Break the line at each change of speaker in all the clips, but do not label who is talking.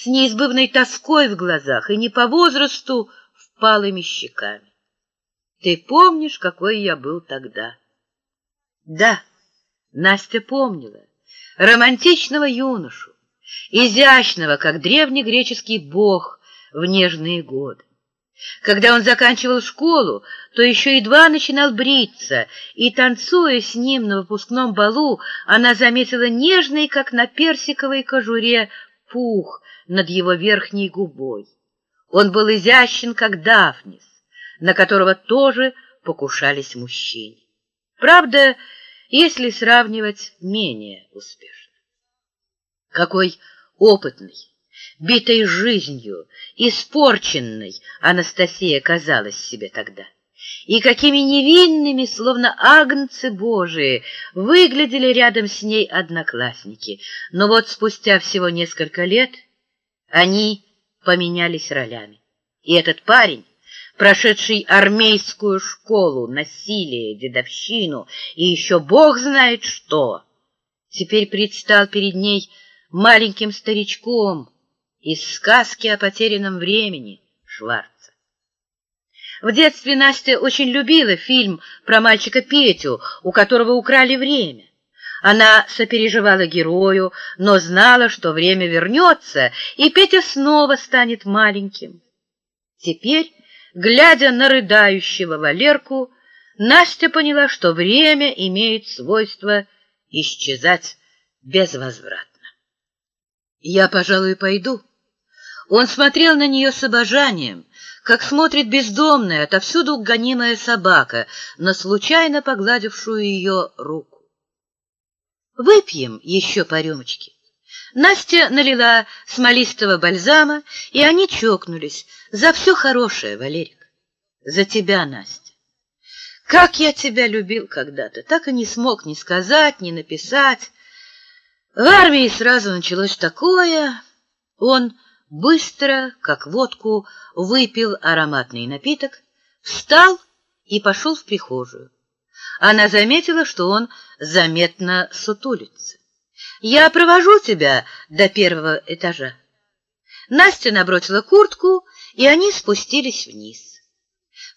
с неизбывной тоской в глазах и не по возрасту впалыми щеками. Ты помнишь, какой я был тогда? Да, Настя помнила. Романтичного юношу, изящного, как древнегреческий бог в нежные годы. Когда он заканчивал школу, то еще едва начинал бриться, и, танцуя с ним на выпускном балу, она заметила нежный, как на персиковой кожуре, пух над его верхней губой. Он был изящен, как Дафнис, на которого тоже покушались мужчины. Правда, если сравнивать, менее успешно. Какой опытный, битой жизнью, испорченной Анастасия казалась себе тогда. И какими невинными, словно агнцы Божии, выглядели рядом с ней одноклассники. Но вот спустя всего несколько лет они поменялись ролями. И этот парень, прошедший армейскую школу, насилие, дедовщину и еще бог знает что, теперь предстал перед ней маленьким старичком из сказки о потерянном времени Шварца. В детстве Настя очень любила фильм про мальчика Петю, у которого украли время. Она сопереживала герою, но знала, что время вернется, и Петя снова станет маленьким. Теперь, глядя на рыдающего Валерку, Настя поняла, что время имеет свойство исчезать безвозвратно. «Я, пожалуй, пойду». Он смотрел на нее с обожанием, как смотрит бездомная, отовсюду гонимая собака, на случайно погладившую ее руку. Выпьем еще по рюмочке. Настя налила смолистого бальзама, и они чокнулись. За все хорошее, Валерик. За тебя, Настя. Как я тебя любил когда-то, так и не смог ни сказать, ни написать. В армии сразу началось такое. Он быстро, как водку, выпил ароматный напиток, встал и пошел в прихожую. Она заметила, что он заметно сутулится. «Я провожу тебя до первого этажа». Настя набросила куртку, и они спустились вниз.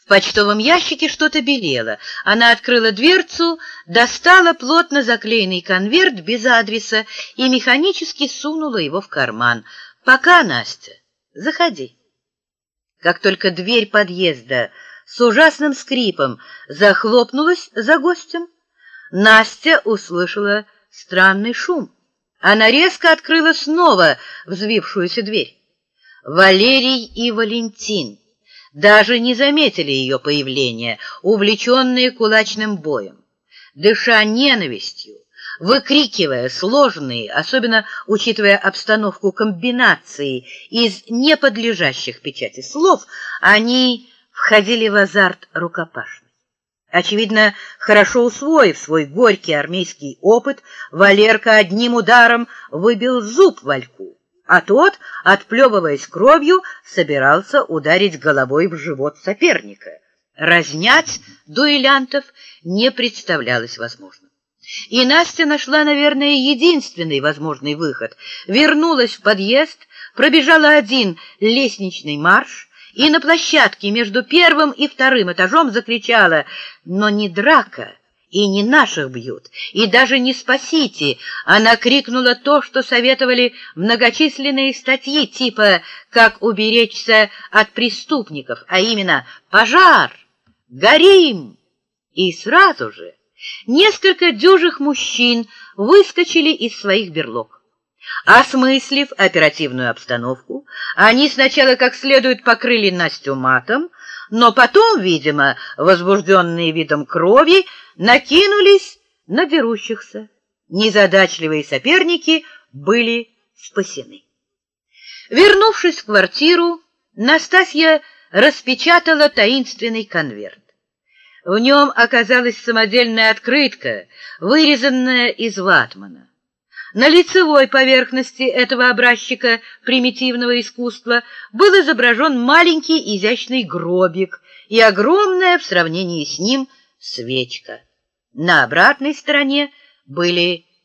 В почтовом ящике что-то белело. Она открыла дверцу, достала плотно заклеенный конверт без адреса и механически сунула его в карман. «Пока, Настя, заходи». Как только дверь подъезда с ужасным скрипом захлопнулась за гостем, Настя услышала странный шум. Она резко открыла снова взвившуюся дверь. Валерий и Валентин даже не заметили ее появления, увлеченные кулачным боем. Дыша ненавистью, выкрикивая сложные, особенно учитывая обстановку комбинации из неподлежащих печати слов, они входили в азарт рукопашный. Очевидно, хорошо усвоив свой горький армейский опыт, Валерка одним ударом выбил зуб Вальку, а тот, отплевываясь кровью, собирался ударить головой в живот соперника. Разнять дуэлянтов не представлялось возможным. И Настя нашла, наверное, единственный возможный выход. Вернулась в подъезд, пробежала один лестничный марш, и на площадке между первым и вторым этажом закричала «Но не драка!» и не наших бьют, и даже не спасите. Она крикнула то, что советовали многочисленные статьи, типа «Как уберечься от преступников», а именно «Пожар! Горим!» И сразу же несколько дюжих мужчин выскочили из своих берлог. Осмыслив оперативную обстановку, они сначала как следует покрыли Настю матом, но потом, видимо, возбужденные видом крови, накинулись на дерущихся. Незадачливые соперники были спасены. Вернувшись в квартиру, Настасья распечатала таинственный конверт. В нем оказалась самодельная открытка, вырезанная из ватмана. На лицевой поверхности этого образчика примитивного искусства был изображен маленький изящный гробик и огромная в сравнении с ним свечка. На обратной стороне были